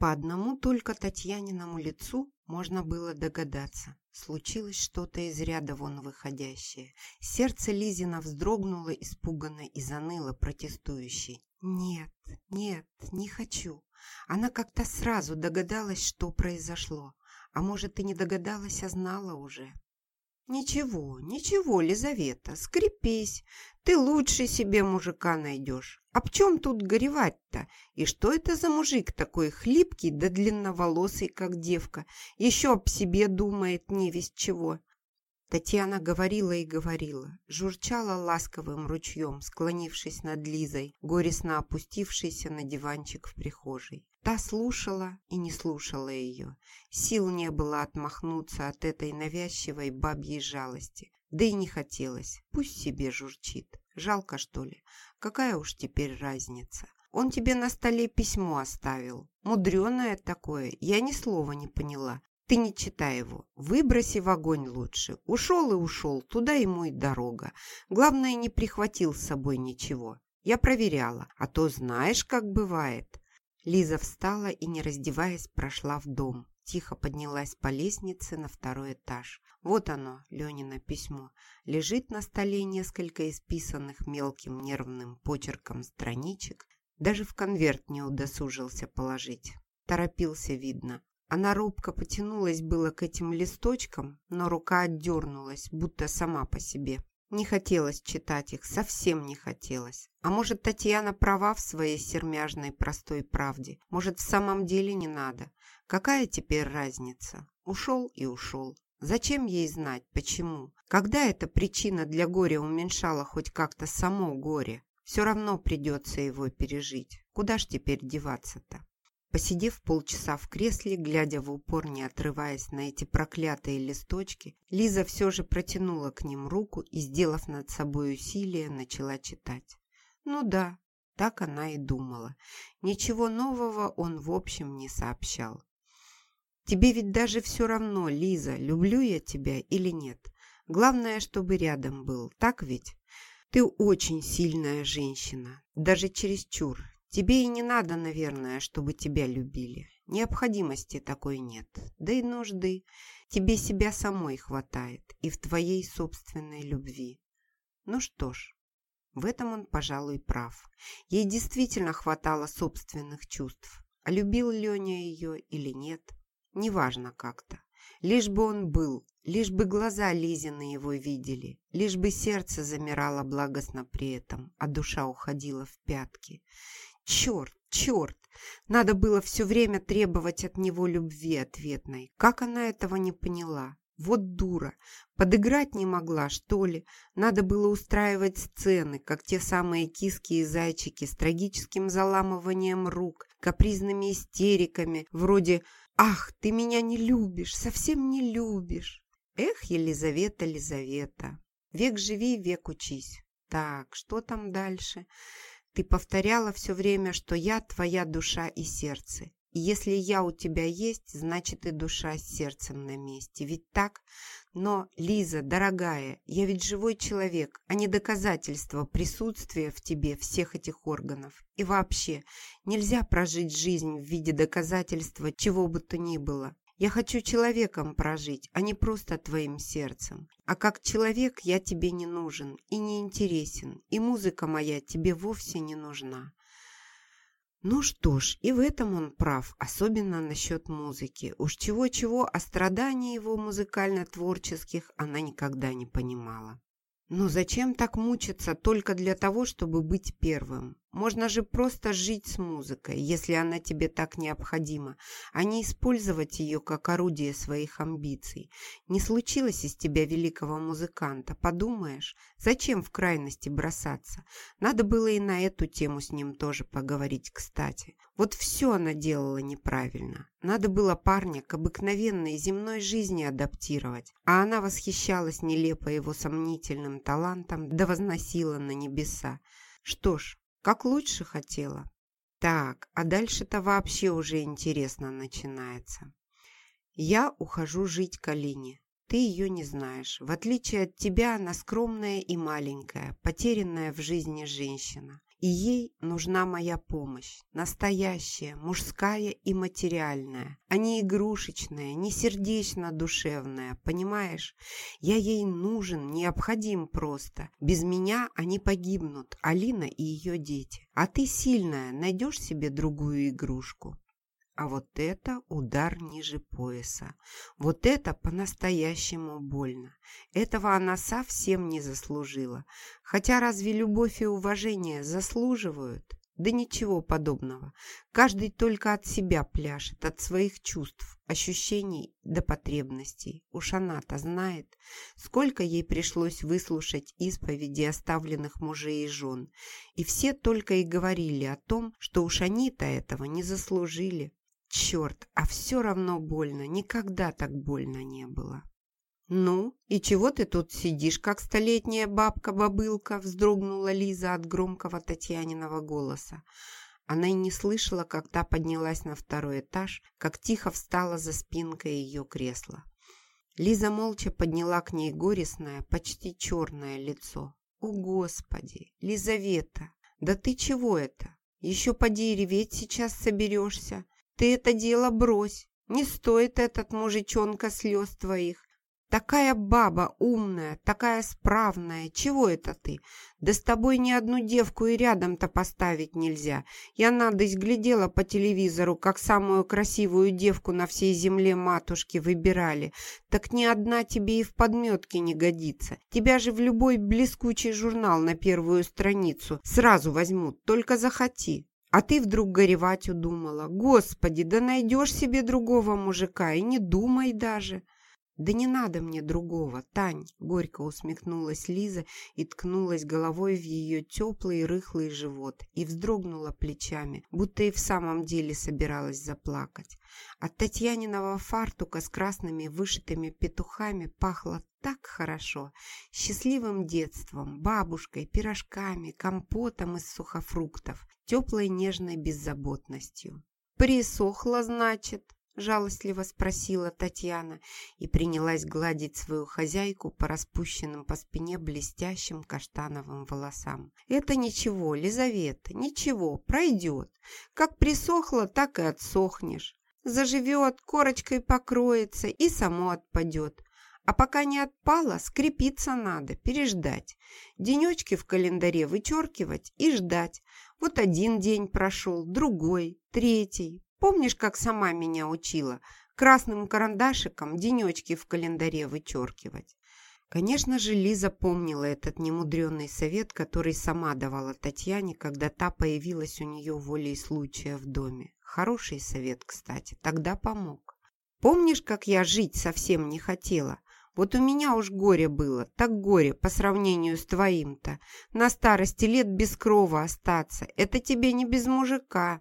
По одному только Татьяниному лицу можно было догадаться. Случилось что-то из ряда вон выходящее. Сердце Лизина вздрогнуло испуганно и заныло протестующей. «Нет, нет, не хочу». Она как-то сразу догадалась, что произошло. А может, и не догадалась, а знала уже. «Ничего, ничего, Лизавета, скрепись. Ты лучше себе мужика найдешь. Об чем тут горевать-то? И что это за мужик такой хлипкий да длинноволосый, как девка? Еще об себе думает не весь чего». Татьяна говорила и говорила, журчала ласковым ручьем, склонившись над Лизой, горестно опустившейся на диванчик в прихожей. Та слушала и не слушала ее. Сил не было отмахнуться от этой навязчивой бабьей жалости. Да и не хотелось. Пусть себе журчит. Жалко, что ли? Какая уж теперь разница? Он тебе на столе письмо оставил. Мудреное такое. Я ни слова не поняла. Ты не читай его. Выброси в огонь лучше. Ушел и ушел. Туда ему и дорога. Главное, не прихватил с собой ничего. Я проверяла. А то знаешь, как бывает. Лиза встала и, не раздеваясь, прошла в дом. Тихо поднялась по лестнице на второй этаж. Вот оно, Ленина письмо. Лежит на столе несколько исписанных мелким нервным почерком страничек. Даже в конверт не удосужился положить. Торопился, видно. Она робко потянулась было к этим листочкам, но рука отдернулась, будто сама по себе. Не хотелось читать их, совсем не хотелось. А может, Татьяна права в своей сермяжной простой правде? Может, в самом деле не надо? Какая теперь разница? Ушел и ушел. Зачем ей знать, почему? Когда эта причина для горя уменьшала хоть как-то само горе? Все равно придется его пережить. Куда ж теперь деваться-то? Посидев полчаса в кресле, глядя в упор, не отрываясь на эти проклятые листочки, Лиза все же протянула к ним руку и, сделав над собой усилие, начала читать. Ну да, так она и думала. Ничего нового он в общем не сообщал. «Тебе ведь даже все равно, Лиза, люблю я тебя или нет. Главное, чтобы рядом был, так ведь? Ты очень сильная женщина, даже чересчур, Тебе и не надо, наверное, чтобы тебя любили. Необходимости такой нет. Да и нужды. Тебе себя самой хватает и в твоей собственной любви. Ну что ж, в этом он, пожалуй, прав. Ей действительно хватало собственных чувств. А любил Леня ее или нет, неважно как-то. Лишь бы он был, лишь бы глаза Лизины его видели, лишь бы сердце замирало благостно при этом, а душа уходила в пятки. Черт, черт! Надо было все время требовать от него любви ответной. Как она этого не поняла? Вот дура. Подыграть не могла, что ли? Надо было устраивать сцены, как те самые киски и зайчики с трагическим заламыванием рук, капризными истериками, вроде «Ах, ты меня не любишь, совсем не любишь!» Эх, Елизавета, Елизавета, век живи, век учись. Так, что там дальше? Ты повторяла все время, что я твоя душа и сердце. И если я у тебя есть, значит и душа с сердцем на месте. Ведь так? Но, Лиза, дорогая, я ведь живой человек, а не доказательство присутствия в тебе всех этих органов. И вообще, нельзя прожить жизнь в виде доказательства чего бы то ни было. Я хочу человеком прожить, а не просто твоим сердцем. А как человек я тебе не нужен и не интересен, и музыка моя тебе вовсе не нужна. Ну что ж, и в этом он прав, особенно насчет музыки. Уж чего-чего, а страданий его музыкально-творческих она никогда не понимала. Но зачем так мучиться только для того, чтобы быть первым? Можно же просто жить с музыкой, если она тебе так необходима, а не использовать ее как орудие своих амбиций. Не случилось из тебя великого музыканта, подумаешь, зачем в крайности бросаться? Надо было и на эту тему с ним тоже поговорить, кстати. Вот все она делала неправильно. Надо было парня к обыкновенной земной жизни адаптировать, а она восхищалась нелепо его сомнительным талантом да возносила на небеса. Что ж, как лучше хотела. Так, а дальше-то вообще уже интересно начинается. Я ухожу жить к Алине. Ты ее не знаешь. В отличие от тебя, она скромная и маленькая, потерянная в жизни женщина. И ей нужна моя помощь, настоящая, мужская и материальная, а не игрушечная, не сердечно-душевная, понимаешь? Я ей нужен, необходим просто. Без меня они погибнут, Алина и ее дети. А ты сильная, найдешь себе другую игрушку. А вот это удар ниже пояса. Вот это по-настоящему больно. Этого она совсем не заслужила. Хотя разве любовь и уважение заслуживают? Да ничего подобного. Каждый только от себя пляшет, от своих чувств, ощущений до потребностей. Уж она-то знает, сколько ей пришлось выслушать исповеди оставленных мужей и жен. И все только и говорили о том, что уж они-то этого не заслужили. Черт, а все равно больно, никогда так больно не было. «Ну, и чего ты тут сидишь, как столетняя бабка-бобылка?» вздрогнула Лиза от громкого Татьяниного голоса. Она и не слышала, как та поднялась на второй этаж, как тихо встала за спинкой ее кресла. Лиза молча подняла к ней горестное, почти черное лицо. «О, Господи! Лизавета! Да ты чего это? Еще поди реветь сейчас соберешься!» Ты это дело брось. Не стоит этот мужичонка слез твоих. Такая баба умная, такая справная. Чего это ты? Да с тобой ни одну девку и рядом-то поставить нельзя. Я надысь глядела по телевизору, как самую красивую девку на всей земле матушки выбирали. Так ни одна тебе и в подметке не годится. Тебя же в любой блескучий журнал на первую страницу сразу возьмут, только захоти. А ты вдруг горевать удумала. Господи, да найдешь себе другого мужика и не думай даже. Да не надо мне другого, Тань, горько усмехнулась Лиза и ткнулась головой в ее теплый рыхлый живот и вздрогнула плечами, будто и в самом деле собиралась заплакать. От Татьяниного фартука с красными вышитыми петухами пахло так хорошо. Счастливым детством, бабушкой, пирожками, компотом из сухофруктов, теплой нежной беззаботностью. «Присохла, значит?» – жалостливо спросила Татьяна и принялась гладить свою хозяйку по распущенным по спине блестящим каштановым волосам. «Это ничего, Лизавета, ничего, пройдет. Как присохла, так и отсохнешь. Заживет, корочкой покроется и само отпадет. А пока не отпало, скрепиться надо, переждать. Денечки в календаре вычеркивать и ждать. Вот один день прошел, другой, третий. Помнишь, как сама меня учила? Красным карандашиком денечки в календаре вычеркивать. Конечно же, Лиза помнила этот немудренный совет, который сама давала Татьяне, когда та появилась у нее волей случая в доме. Хороший совет, кстати, тогда помог. Помнишь, как я жить совсем не хотела? Вот у меня уж горе было, так горе по сравнению с твоим-то. На старости лет без крова остаться, это тебе не без мужика.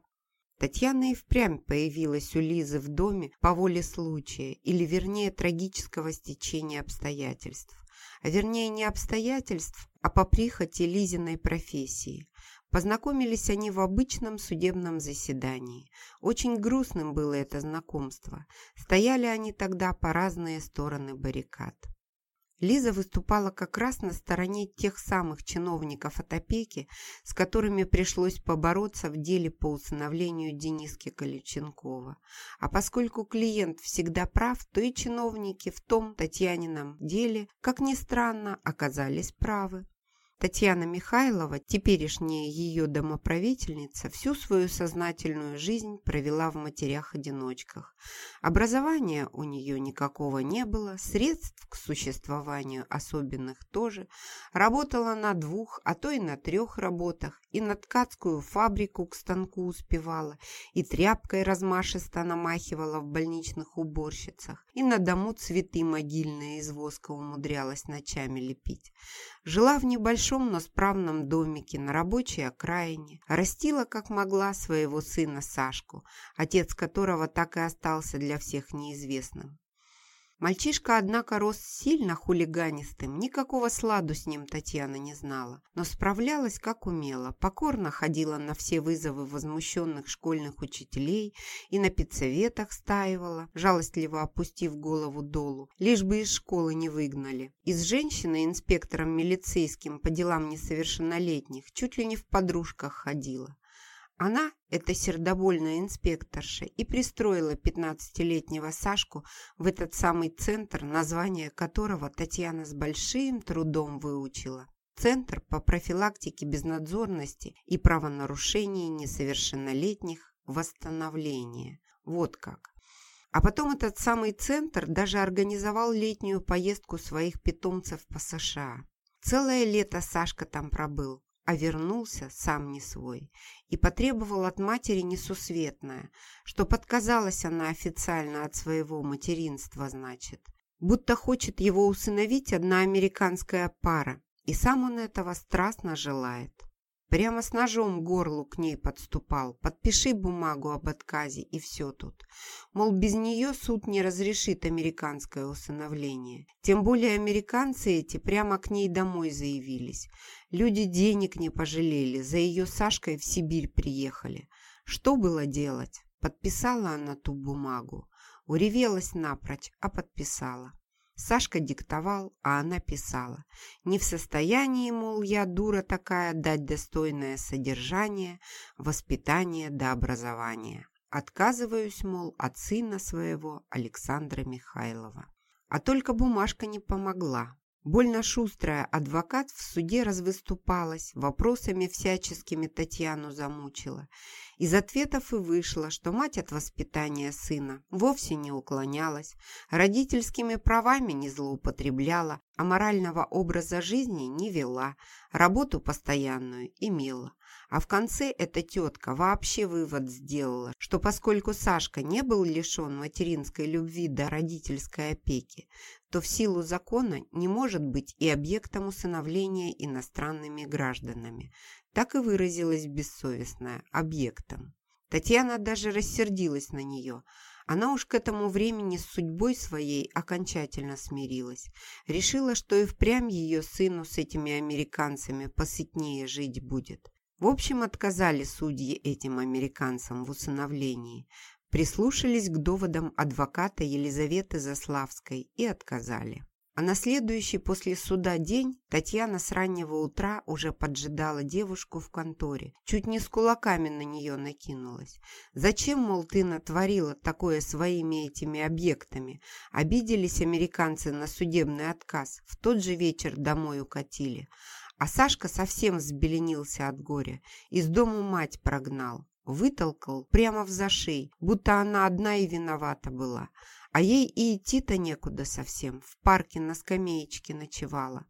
Татьяна и впрямь появилась у Лизы в доме по воле случая, или вернее трагического стечения обстоятельств. А вернее не обстоятельств, а по прихоти Лизиной профессии. Познакомились они в обычном судебном заседании. Очень грустным было это знакомство. Стояли они тогда по разные стороны баррикад. Лиза выступала как раз на стороне тех самых чиновников от опеки, с которыми пришлось побороться в деле по усыновлению Дениски Каличенкова. А поскольку клиент всегда прав, то и чиновники в том Татьянином деле, как ни странно, оказались правы. Татьяна Михайлова, теперешняя ее домоправительница, всю свою сознательную жизнь провела в матерях-одиночках. Образования у нее никакого не было, средств к существованию особенных тоже. Работала на двух, а то и на трех работах, и на ткацкую фабрику к станку успевала, и тряпкой размашисто намахивала в больничных уборщицах, и на дому цветы могильные из воска умудрялась ночами лепить. Жила в небольшом, но справном домике на рабочей окраине. Растила, как могла, своего сына Сашку, отец которого так и остался для всех неизвестным. Мальчишка, однако, рос сильно хулиганистым, никакого сладу с ним Татьяна не знала, но справлялась как умела, покорно ходила на все вызовы возмущенных школьных учителей и на педсоветах стаивала, жалостливо опустив голову долу, лишь бы из школы не выгнали. И с женщиной, инспектором милицейским по делам несовершеннолетних, чуть ли не в подружках ходила. Она, эта сердобольная инспекторша, и пристроила 15-летнего Сашку в этот самый центр, название которого Татьяна с большим трудом выучила. Центр по профилактике безнадзорности и правонарушений несовершеннолетних восстановления. Вот как. А потом этот самый центр даже организовал летнюю поездку своих питомцев по США. Целое лето Сашка там пробыл, а вернулся сам не свой и потребовал от матери несусветное, что подказалась она официально от своего материнства, значит. Будто хочет его усыновить одна американская пара, и сам он этого страстно желает. Прямо с ножом горлу к ней подступал. Подпиши бумагу об отказе, и все тут. Мол, без нее суд не разрешит американское усыновление. Тем более американцы эти прямо к ней домой заявились. Люди денег не пожалели, за ее Сашкой в Сибирь приехали. Что было делать? Подписала она ту бумагу. Уревелась напрочь, а подписала. Сашка диктовал, а она писала. Не в состоянии, мол, я дура такая, дать достойное содержание, воспитание до образования. Отказываюсь, мол, от сына своего Александра Михайлова. А только бумажка не помогла. Больно шустрая адвокат в суде развыступалась, вопросами всяческими Татьяну замучила. Из ответов и вышло, что мать от воспитания сына вовсе не уклонялась, родительскими правами не злоупотребляла, а морального образа жизни не вела, работу постоянную имела. А в конце эта тетка вообще вывод сделала, что поскольку Сашка не был лишен материнской любви до родительской опеки, то в силу закона не может быть и объектом усыновления иностранными гражданами. Так и выразилась бессовестная объектом. Татьяна даже рассердилась на нее. Она уж к этому времени с судьбой своей окончательно смирилась. Решила, что и впрямь ее сыну с этими американцами посытнее жить будет. В общем, отказали судьи этим американцам в усыновлении прислушались к доводам адвоката Елизаветы Заславской и отказали. А на следующий после суда день Татьяна с раннего утра уже поджидала девушку в конторе. Чуть не с кулаками на нее накинулась. «Зачем, мол, ты натворила такое своими этими объектами?» Обиделись американцы на судебный отказ. В тот же вечер домой укатили. А Сашка совсем взбеленился от горя. Из дома мать прогнал. Вытолкал прямо в зашей, будто она одна и виновата была. А ей и идти-то некуда совсем, в парке на скамеечке ночевала.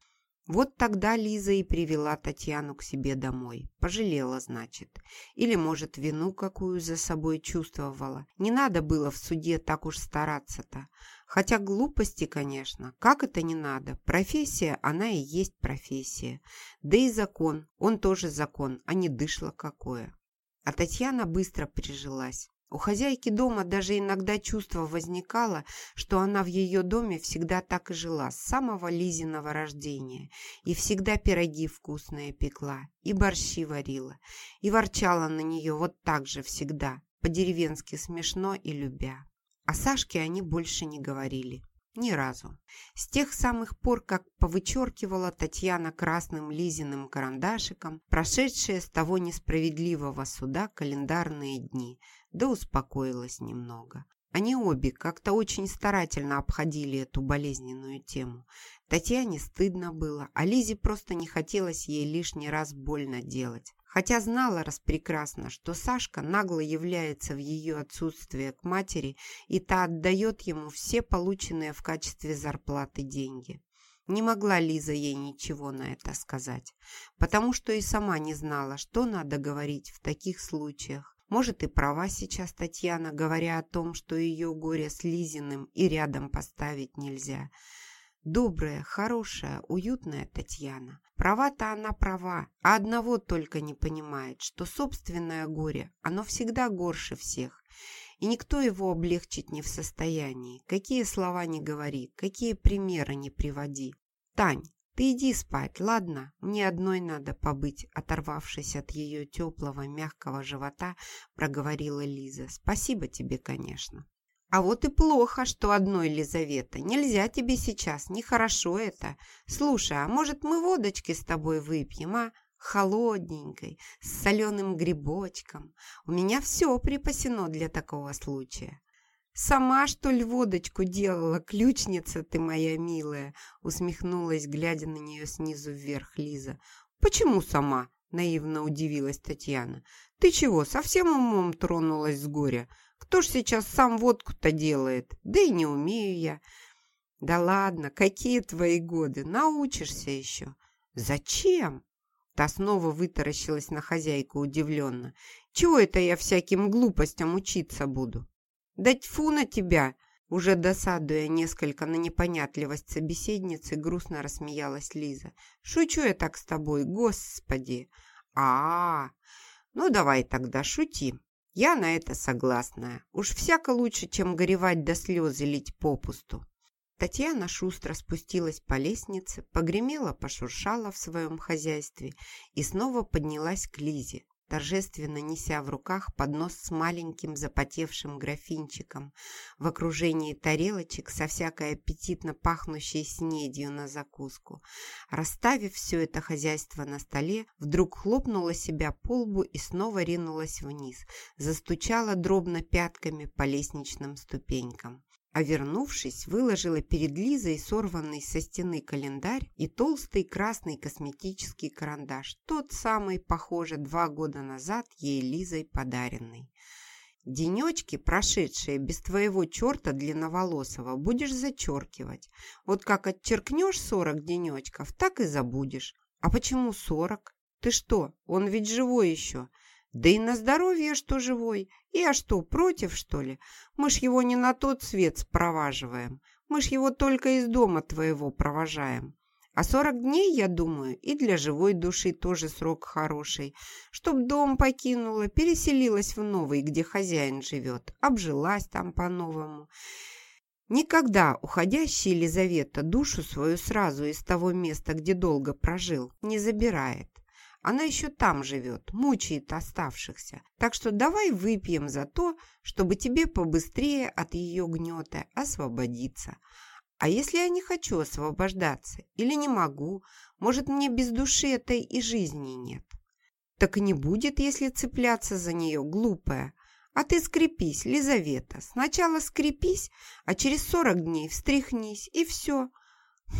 Вот тогда Лиза и привела Татьяну к себе домой. Пожалела, значит. Или, может, вину какую за собой чувствовала. Не надо было в суде так уж стараться-то. Хотя глупости, конечно. Как это не надо? Профессия, она и есть профессия. Да и закон, он тоже закон, а не дышло какое. А Татьяна быстро прижилась. У хозяйки дома даже иногда чувство возникало, что она в ее доме всегда так и жила, с самого Лизиного рождения, и всегда пироги вкусные пекла, и борщи варила, и ворчала на нее вот так же всегда, по-деревенски смешно и любя. О Сашке они больше не говорили. Ни разу. С тех самых пор, как повычеркивала Татьяна красным Лизиным карандашиком прошедшие с того несправедливого суда календарные дни, да успокоилась немного. Они обе как-то очень старательно обходили эту болезненную тему. Татьяне стыдно было, а Лизе просто не хотелось ей лишний раз больно делать. Хотя знала распрекрасно, что Сашка нагло является в ее отсутствие к матери, и та отдает ему все полученные в качестве зарплаты деньги. Не могла Лиза ей ничего на это сказать, потому что и сама не знала, что надо говорить в таких случаях. Может, и права сейчас Татьяна, говоря о том, что ее горе с Лизиным и рядом поставить нельзя – Добрая, хорошая, уютная Татьяна. Права-то она права, а одного только не понимает, что собственное горе, оно всегда горше всех. и никто его облегчить не в состоянии. Какие слова не говори, какие примеры не приводи. Тань, ты иди спать, ладно? Мне одной надо побыть, оторвавшись от ее теплого, мягкого живота, проговорила Лиза. Спасибо тебе, конечно. А вот и плохо, что одной, Лизавета. Нельзя тебе сейчас, нехорошо это. Слушай, а может мы водочки с тобой выпьем, а? Холодненькой, с соленым грибочком. У меня все припасено для такого случая. «Сама, что ли, водочку делала, ключница ты моя милая?» усмехнулась, глядя на нее снизу вверх Лиза. «Почему сама?» наивно удивилась Татьяна. «Ты чего, совсем умом тронулась с горя? Кто ж сейчас сам водку-то делает? Да и не умею я». «Да ладно, какие твои годы? Научишься еще». «Зачем?» Та снова вытаращилась на хозяйку удивленно. «Чего это я всяким глупостям учиться буду?» «Да тьфу на тебя!» Уже досадуя несколько на непонятливость собеседницы, грустно рассмеялась Лиза. «Шучу я так с тобой, господи!» а, -а, -а. Ну, давай тогда шути. Я на это согласна. Уж всяко лучше, чем горевать до слезы лить попусту». Татьяна шустро спустилась по лестнице, погремела, пошуршала в своем хозяйстве и снова поднялась к Лизе, торжественно неся в руках поднос с маленьким запотевшим графинчиком. В окружении тарелочек со всякой аппетитно пахнущей снедью на закуску. Расставив все это хозяйство на столе, вдруг хлопнула себя по лбу и снова ринулась вниз, застучала дробно пятками по лестничным ступенькам а вернувшись, выложила перед Лизой сорванный со стены календарь и толстый красный косметический карандаш, тот самый, похоже, два года назад ей Лизой подаренный. Денечки, прошедшие без твоего черта длинноволосого, будешь зачеркивать. Вот как отчеркнешь сорок денечков, так и забудешь. А почему сорок? Ты что, он ведь живой еще. Да и на здоровье, что живой. И а что, против, что ли? Мы ж его не на тот свет спроваживаем. Мы ж его только из дома твоего провожаем. А сорок дней, я думаю, и для живой души тоже срок хороший. Чтоб дом покинула, переселилась в новый, где хозяин живет, обжилась там по-новому. Никогда уходящая Елизавета душу свою сразу из того места, где долго прожил, не забирает. Она еще там живет, мучает оставшихся. Так что давай выпьем за то, чтобы тебе побыстрее от ее гнета освободиться. А если я не хочу освобождаться или не могу, может, мне без души этой и жизни нет? Так и не будет, если цепляться за нее, глупая. А ты скрепись, Лизавета. Сначала скрепись, а через сорок дней встряхнись, и все.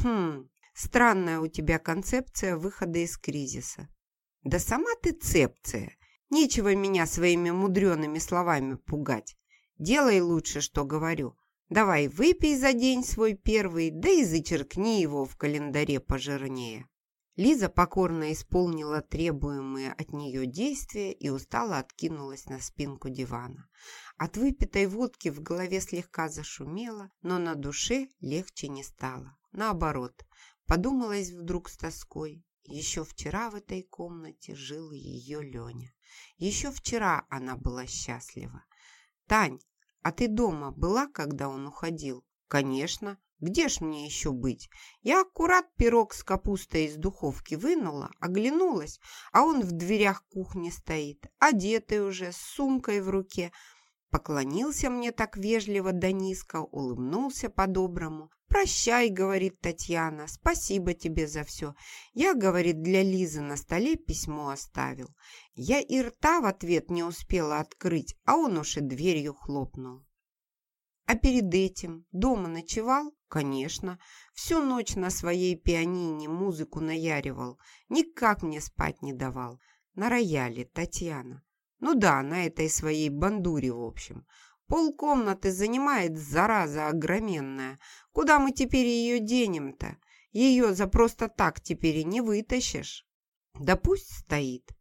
Хм, странная у тебя концепция выхода из кризиса. Да сама ты цепция. Нечего меня своими мудреными словами пугать. Делай лучше, что говорю. Давай выпей за день свой первый, да и зачеркни его в календаре пожирнее. Лиза покорно исполнила требуемые от нее действия и устало откинулась на спинку дивана. От выпитой водки в голове слегка зашумело, но на душе легче не стало. Наоборот, подумалась вдруг с тоской, еще вчера в этой комнате жил ее Леня. Еще вчера она была счастлива. «Тань, а ты дома была, когда он уходил?» «Конечно. Где ж мне еще быть? Я аккурат пирог с капустой из духовки вынула, оглянулась, а он в дверях кухни стоит, одетый уже, с сумкой в руке». Поклонился мне так вежливо да низко, улыбнулся по-доброму. «Прощай», — говорит Татьяна, — «спасибо тебе за все. Я, — говорит, — для Лизы на столе письмо оставил. Я и рта в ответ не успела открыть, а он уж и дверью хлопнул». А перед этим дома ночевал? Конечно. Всю ночь на своей пианине музыку наяривал. Никак мне спать не давал. На рояле, Татьяна. Ну да, на этой своей бандуре, в общем. Полкомнаты занимает зараза огроменная. Куда мы теперь ее денем-то? Ее за просто так теперь и не вытащишь. Да пусть стоит.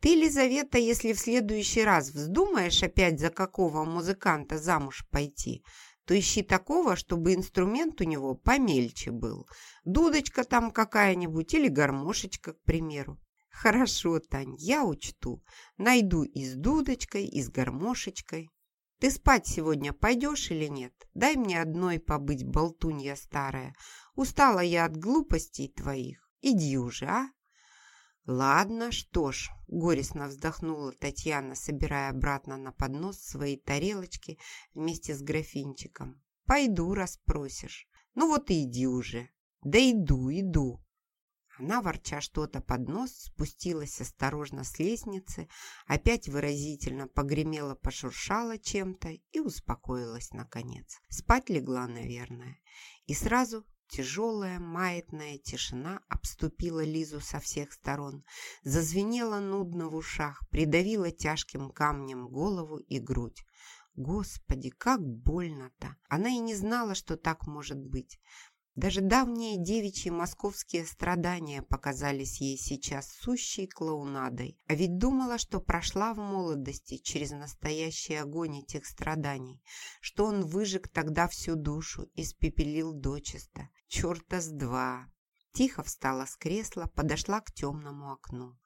Ты, Елизавета, если в следующий раз вздумаешь опять за какого музыканта замуж пойти, то ищи такого, чтобы инструмент у него помельче был. Дудочка там какая-нибудь или гармошечка, к примеру. Хорошо, Тань, я учту. Найду и с дудочкой, и с гармошечкой. Ты спать сегодня пойдешь или нет? Дай мне одной побыть, болтунья старая. Устала я от глупостей твоих. Иди уже, а?» «Ладно, что ж», – горестно вздохнула Татьяна, собирая обратно на поднос свои тарелочки вместе с графинчиком. «Пойду, расспросишь. Ну вот и иди уже». «Да иду, иду». Она, ворча что-то под нос, спустилась осторожно с лестницы, опять выразительно погремела, пошуршала чем-то и успокоилась наконец. Спать легла, наверное. И сразу Тяжелая маятная тишина обступила Лизу со всех сторон, зазвенела нудно в ушах, придавила тяжким камнем голову и грудь. Господи, как больно-то! Она и не знала, что так может быть. Даже давние девичьи московские страдания показались ей сейчас сущей клоунадой. А ведь думала, что прошла в молодости через настоящий огонь этих страданий, что он выжег тогда всю душу, и испепелил дочисто. Черта с два. Тихо встала с кресла, подошла к темному окну.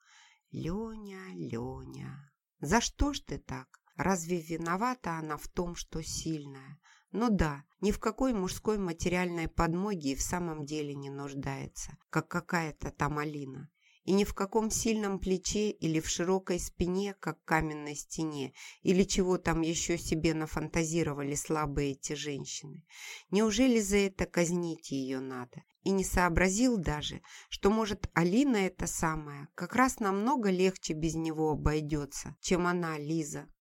«Леня, Леня, за что ж ты так? Разве виновата она в том, что сильная? Ну да, ни в какой мужской материальной подмоге и в самом деле не нуждается, как какая-то там Алина. И ни в каком сильном плече или в широкой спине, как каменной стене, или чего там еще себе нафантазировали слабые эти женщины. Неужели за это казнить ее надо? И не сообразил даже, что, может, Алина это самая как раз намного легче без него обойдется, чем она, Лиза.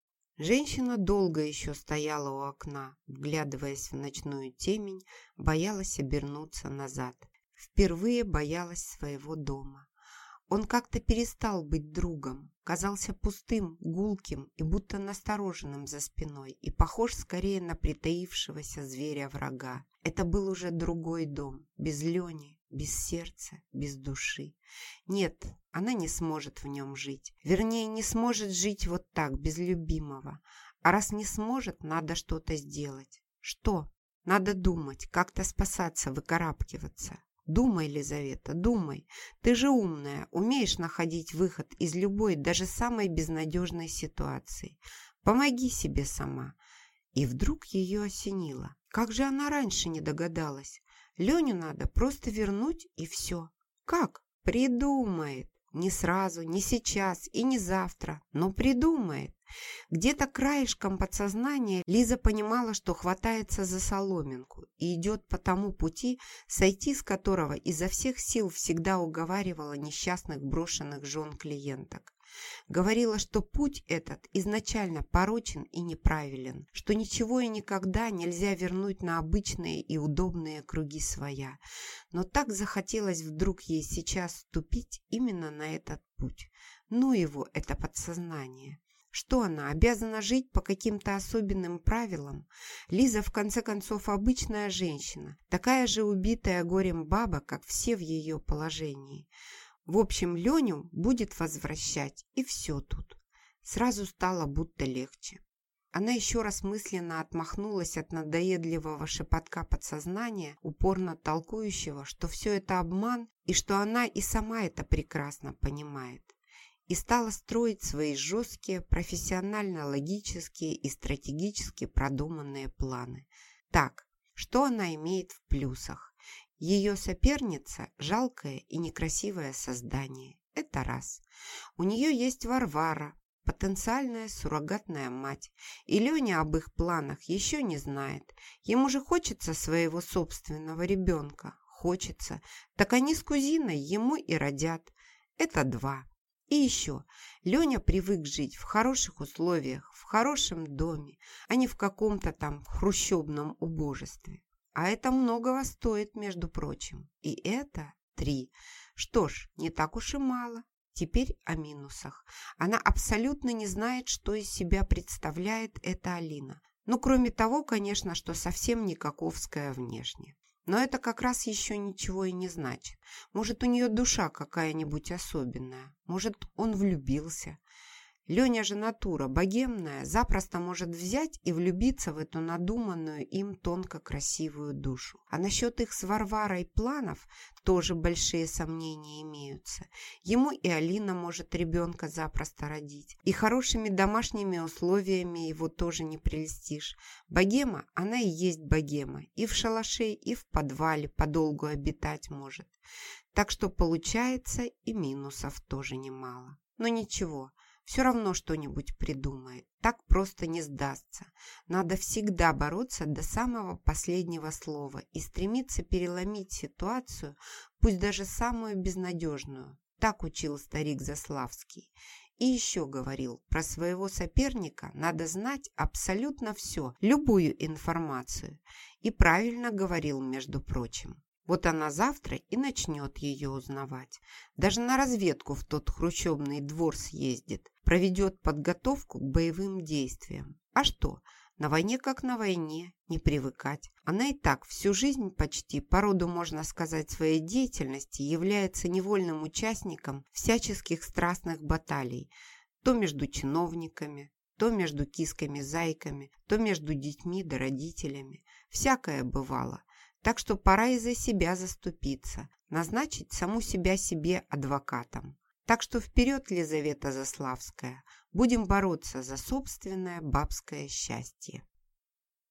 Женщина долго еще стояла у окна, вглядываясь в ночную темень, боялась обернуться назад. Впервые боялась своего дома. Он как-то перестал быть другом, казался пустым, гулким и будто настороженным за спиной и похож скорее на притаившегося зверя-врага. Это был уже другой дом, без Лени, без сердца, без души. Нет, она не сможет в нем жить. Вернее, не сможет жить вот так, без любимого. А раз не сможет, надо что-то сделать. Что? Надо думать, как-то спасаться, выкарабкиваться. Думай, Елизавета, думай. Ты же умная, умеешь находить выход из любой, даже самой безнадежной ситуации. Помоги себе сама. И вдруг ее осенило. Как же она раньше не догадалась? Леню надо просто вернуть и все. Как? Придумает. Не сразу, не сейчас и не завтра, но придумает. Где-то краешком подсознания Лиза понимала, что хватается за соломинку и идет по тому пути, сойти с которого изо всех сил всегда уговаривала несчастных брошенных жен клиенток. Говорила, что путь этот изначально порочен и неправилен, что ничего и никогда нельзя вернуть на обычные и удобные круги своя. Но так захотелось вдруг ей сейчас ступить именно на этот путь. Ну его, это подсознание. Что она, обязана жить по каким-то особенным правилам? Лиза, в конце концов, обычная женщина, такая же убитая горем баба, как все в ее положении. В общем, Леню будет возвращать, и все тут. Сразу стало будто легче. Она еще раз мысленно отмахнулась от надоедливого шепотка подсознания, упорно толкующего, что все это обман и что она и сама это прекрасно понимает и стала строить свои жесткие, профессионально-логические и стратегически продуманные планы. Так, что она имеет в плюсах? Ее соперница – жалкое и некрасивое создание. Это раз. У нее есть Варвара, потенциальная суррогатная мать. И Леня об их планах еще не знает. Ему же хочется своего собственного ребенка. Хочется. Так они с кузиной ему и родят. Это два. И еще, Леня привык жить в хороших условиях, в хорошем доме, а не в каком-то там хрущебном убожестве. А это многого стоит, между прочим. И это три. Что ж, не так уж и мало. Теперь о минусах. Она абсолютно не знает, что из себя представляет эта Алина. Ну, кроме того, конечно, что совсем не каковская внешне. Но это как раз еще ничего и не значит. Может, у нее душа какая-нибудь особенная. Может, он влюбился. Леня же натура богемная, запросто может взять и влюбиться в эту надуманную им тонко красивую душу. А насчет их с Варварой планов тоже большие сомнения имеются. Ему и Алина может ребенка запросто родить. И хорошими домашними условиями его тоже не прельстишь. Богема, она и есть богема. И в шалаше, и в подвале подолгу обитать может. Так что получается и минусов тоже немало. Но ничего, все равно что-нибудь придумает. Так просто не сдастся. Надо всегда бороться до самого последнего слова и стремиться переломить ситуацию, пусть даже самую безнадежную. Так учил старик Заславский. И еще говорил, про своего соперника надо знать абсолютно все, любую информацию. И правильно говорил, между прочим. Вот она завтра и начнет ее узнавать. Даже на разведку в тот хрущебный двор съездит. Проведет подготовку к боевым действиям. А что? На войне как на войне, не привыкать. Она и так всю жизнь почти, по роду, можно сказать, своей деятельности, является невольным участником всяческих страстных баталий. То между чиновниками, то между кисками-зайками, то между детьми да родителями. Всякое бывало. Так что пора и за себя заступиться, назначить саму себя себе адвокатом. Так что вперед, Лизавета Заславская, будем бороться за собственное бабское счастье.